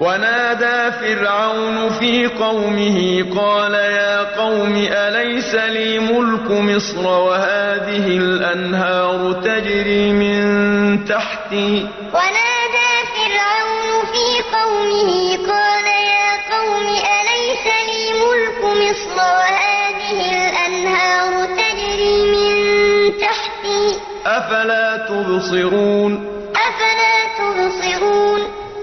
ونادى فرعون في قومه قال يا قوم أليس لي ملك مصر وهذه الأنهار تجري من تحتي؟ ونادى فرعون في قومه قال يا قوم أليس لي ملك مصر وهذه الأنهار تجري من تحتي؟ أفلا تبصرون؟ أفلا تبصرون